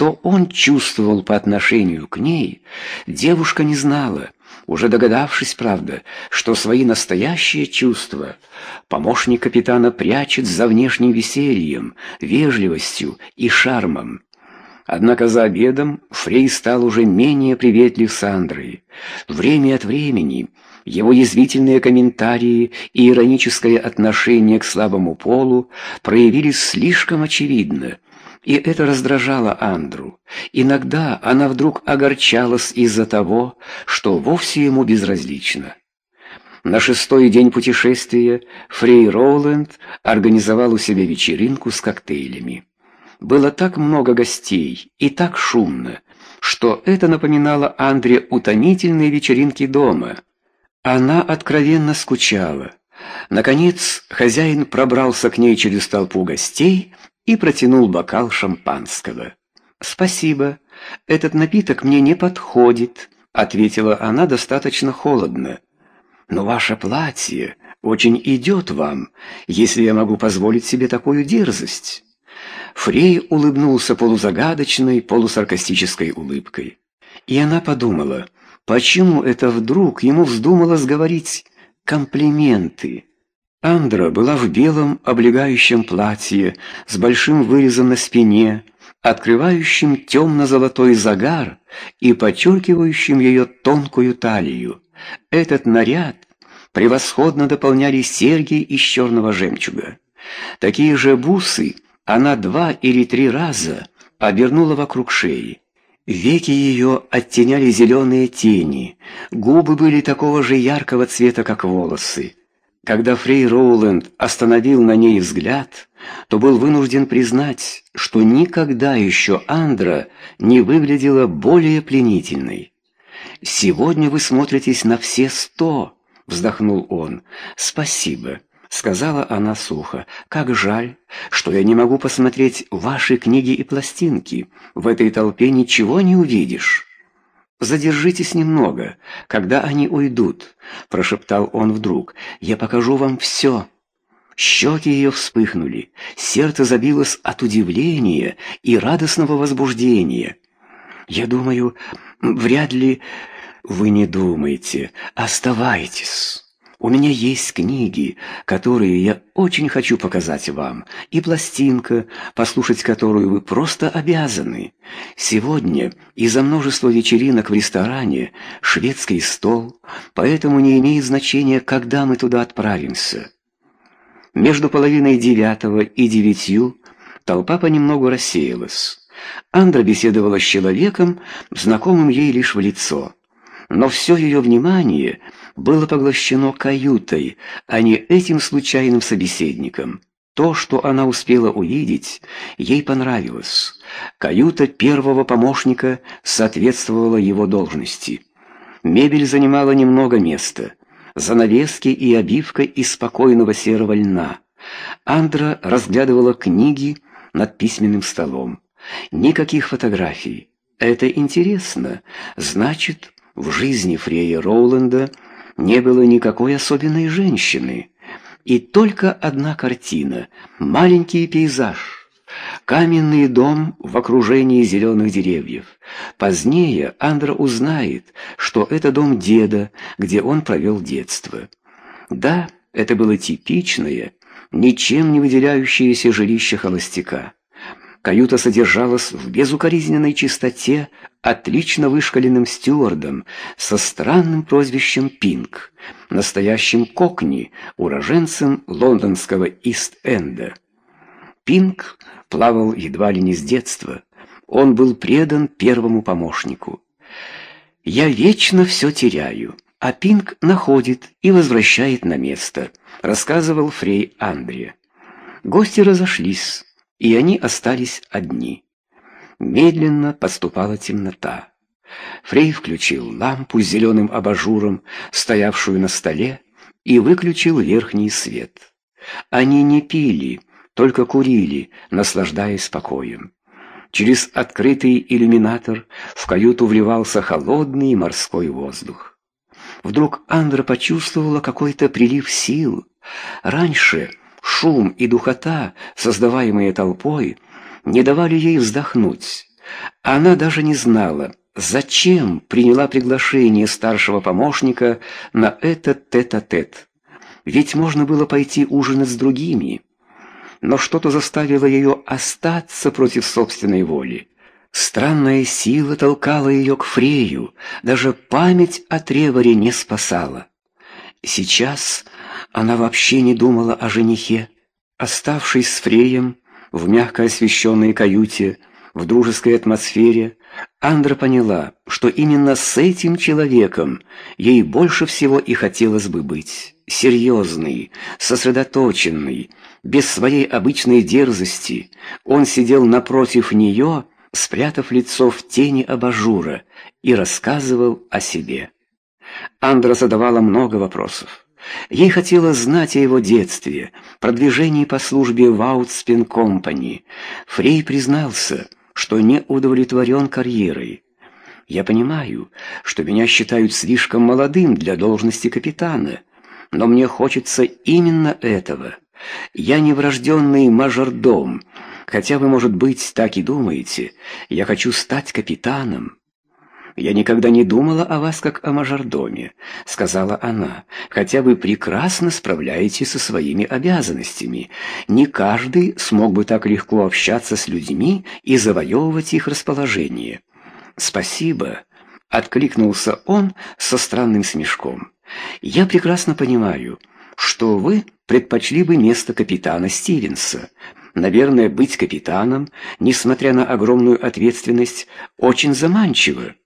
что он чувствовал по отношению к ней, девушка не знала, уже догадавшись, правда, что свои настоящие чувства помощник капитана прячет за внешним весельем, вежливостью и шармом. Однако за обедом Фрей стал уже менее приветлив с Андрой. Время от времени его язвительные комментарии и ироническое отношение к слабому полу проявились слишком очевидно, и это раздражало Андру. Иногда она вдруг огорчалась из-за того, что вовсе ему безразлично. На шестой день путешествия Фрей Роуленд организовал у себя вечеринку с коктейлями. Было так много гостей и так шумно, что это напоминало Андре утомительные вечеринки дома. Она откровенно скучала. Наконец, хозяин пробрался к ней через толпу гостей и протянул бокал шампанского. «Спасибо, этот напиток мне не подходит», — ответила она достаточно холодно. «Но ваше платье очень идет вам, если я могу позволить себе такую дерзость». Фрей улыбнулся полузагадочной, полусаркастической улыбкой. И она подумала, почему это вдруг ему вздумалось говорить комплименты. Андра была в белом облегающем платье с большим вырезом на спине, открывающим темно-золотой загар и подчеркивающим ее тонкую талию. Этот наряд превосходно дополняли серьги из черного жемчуга. Такие же бусы она два или три раза обернула вокруг шеи. Веки ее оттеняли зеленые тени, губы были такого же яркого цвета, как волосы. Когда Фрей Роуленд остановил на ней взгляд, то был вынужден признать, что никогда еще Андра не выглядела более пленительной. «Сегодня вы смотритесь на все сто», — вздохнул он. «Спасибо» сказала она сухо. Как жаль, что я не могу посмотреть ваши книги и пластинки. В этой толпе ничего не увидишь. Задержитесь немного, когда они уйдут, прошептал он вдруг. Я покажу вам все. Щеки ее вспыхнули, сердце забилось от удивления и радостного возбуждения. Я думаю, вряд ли вы не думаете. Оставайтесь. У меня есть книги, которые я очень хочу показать вам, и пластинка, послушать которую вы просто обязаны. Сегодня из-за множества вечеринок в ресторане шведский стол, поэтому не имеет значения, когда мы туда отправимся. Между половиной девятого и девятью толпа понемногу рассеялась. Андра беседовала с человеком, знакомым ей лишь в лицо. Но все ее внимание — было поглощено каютой, а не этим случайным собеседником. То, что она успела увидеть, ей понравилось. Каюта первого помощника соответствовала его должности. Мебель занимала немного места. Занавески и обивка из спокойного серого льна. Андра разглядывала книги над письменным столом. Никаких фотографий. Это интересно. Значит, в жизни Фрея Роуленда не было никакой особенной женщины, и только одна картина маленький пейзаж. Каменный дом в окружении зеленых деревьев. Позднее Андра узнает, что это дом деда, где он провел детство. Да, это было типичное, ничем не выделяющееся жилище холостяка. Каюта содержалась в безукоризненной чистоте отлично вышкаленным стюардом со странным прозвищем Пинк, настоящим кокни, уроженцем лондонского Ист-Энда. Пинк плавал едва ли не с детства. Он был предан первому помощнику. «Я вечно все теряю, а Пинк находит и возвращает на место», рассказывал Фрей Андре. Гости разошлись и они остались одни. Медленно подступала темнота. Фрей включил лампу с зеленым абажуром, стоявшую на столе, и выключил верхний свет. Они не пили, только курили, наслаждаясь покоем. Через открытый иллюминатор в каюту вливался холодный морской воздух. Вдруг Андра почувствовала какой-то прилив сил. Раньше Шум и духота, создаваемые толпой, не давали ей вздохнуть. Она даже не знала, зачем приняла приглашение старшего помощника на этот тет-а-тет. -тет. Ведь можно было пойти ужинать с другими. Но что-то заставило ее остаться против собственной воли. Странная сила толкала ее к Фрею, даже память о Треворе не спасала. Сейчас она вообще не думала о женихе. Оставшись с Фреем в мягко освещенной каюте, в дружеской атмосфере, Андра поняла, что именно с этим человеком ей больше всего и хотелось бы быть. Серьезный, сосредоточенный, без своей обычной дерзости, он сидел напротив нее, спрятав лицо в тени абажура, и рассказывал о себе. Андра задавала много вопросов. Ей хотелось знать о его детстве, продвижении по службе в Аутспин Компани. Фрей признался, что не удовлетворен карьерой. «Я понимаю, что меня считают слишком молодым для должности капитана, но мне хочется именно этого. Я не врожденный мажордом, хотя вы, может быть, так и думаете. Я хочу стать капитаном». «Я никогда не думала о вас как о мажордоме», — сказала она, «хотя вы прекрасно справляетесь со своими обязанностями. Не каждый смог бы так легко общаться с людьми и завоевывать их расположение». «Спасибо», — откликнулся он со странным смешком. «Я прекрасно понимаю, что вы предпочли бы место капитана Стивенса. Наверное, быть капитаном, несмотря на огромную ответственность, очень заманчиво».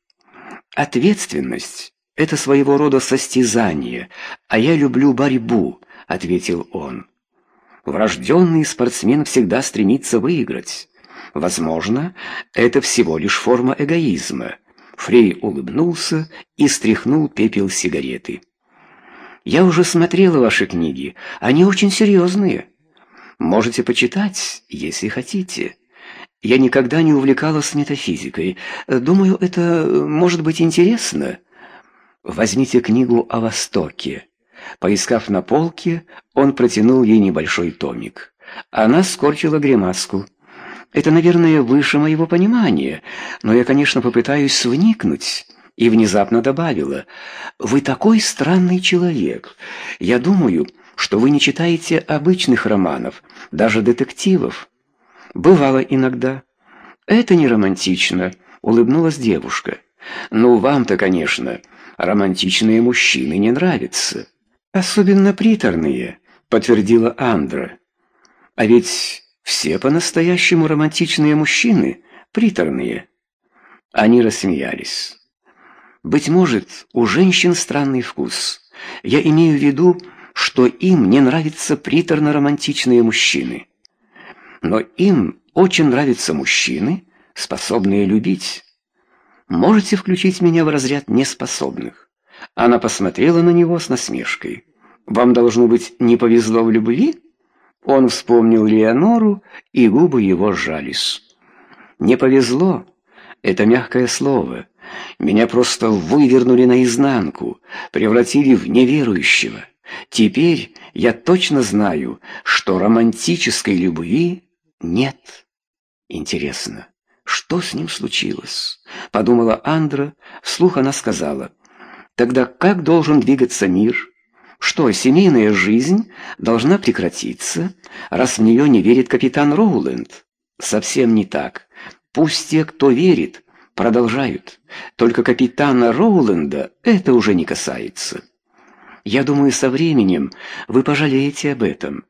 «Ответственность — это своего рода состязание, а я люблю борьбу», — ответил он. «Врожденный спортсмен всегда стремится выиграть. Возможно, это всего лишь форма эгоизма». Фрей улыбнулся и стряхнул пепел сигареты. «Я уже смотрела ваши книги, они очень серьезные. Можете почитать, если хотите». Я никогда не увлекалась метафизикой. Думаю, это может быть интересно. Возьмите книгу о Востоке. Поискав на полке, он протянул ей небольшой томик. Она скорчила гримаску. Это, наверное, выше моего понимания, но я, конечно, попытаюсь вникнуть. И внезапно добавила: "Вы такой странный человек. Я думаю, что вы не читаете обычных романов, даже детективов. Бывало иногда. Это не романтично, улыбнулась девушка. Ну, вам-то, конечно, романтичные мужчины не нравятся. Особенно приторные, подтвердила Андра. А ведь все по-настоящему романтичные мужчины приторные. Они рассмеялись. Быть может, у женщин странный вкус. Я имею в виду, что им не нравятся приторно-романтичные мужчины. Но им очень нравятся мужчины, способные любить. Можете включить меня в разряд неспособных. Она посмотрела на него с насмешкой. Вам должно быть не повезло в любви? Он вспомнил Леонору, и губы его сжались. Не повезло это мягкое слово. Меня просто вывернули наизнанку, превратили в неверующего. Теперь я точно знаю, что романтической любви нет. Интересно, что с ним случилось? Подумала Андра, вслух она сказала. Тогда как должен двигаться мир? Что, семейная жизнь должна прекратиться, раз в нее не верит капитан Роуленд? Совсем не так. Пусть те, кто верит, продолжают. Только капитана Роуленда это уже не касается. Я думаю, со временем вы пожалеете об этом.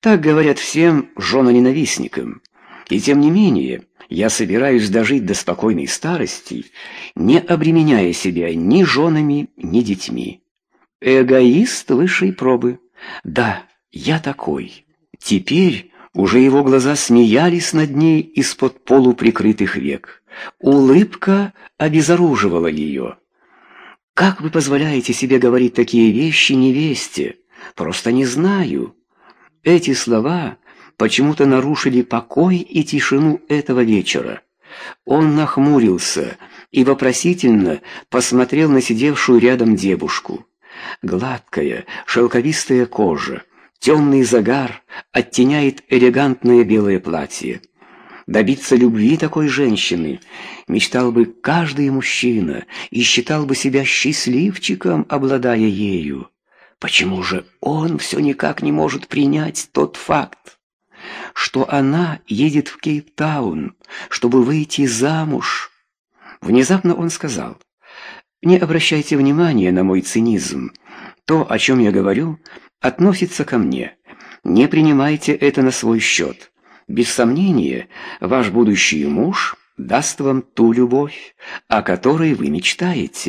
Так говорят всем женоненавистникам. И тем не менее, я собираюсь дожить до спокойной старости, не обременяя себя ни женами, ни детьми. Эгоист высшей пробы. Да, я такой. Теперь уже его глаза смеялись над ней из-под полуприкрытых век. Улыбка обезоруживала ее. «Как вы позволяете себе говорить такие вещи невесте? Просто не знаю». Эти слова почему-то нарушили покой и тишину этого вечера. Он нахмурился и вопросительно посмотрел на сидевшую рядом девушку. Гладкая, шелковистая кожа, темный загар оттеняет элегантное белое платье. Добиться любви такой женщины мечтал бы каждый мужчина и считал бы себя счастливчиком, обладая ею. Почему же он все никак не может принять тот факт, что она едет в Кейптаун, чтобы выйти замуж? Внезапно он сказал, «Не обращайте внимания на мой цинизм. То, о чем я говорю, относится ко мне. Не принимайте это на свой счет. Без сомнения, ваш будущий муж даст вам ту любовь, о которой вы мечтаете».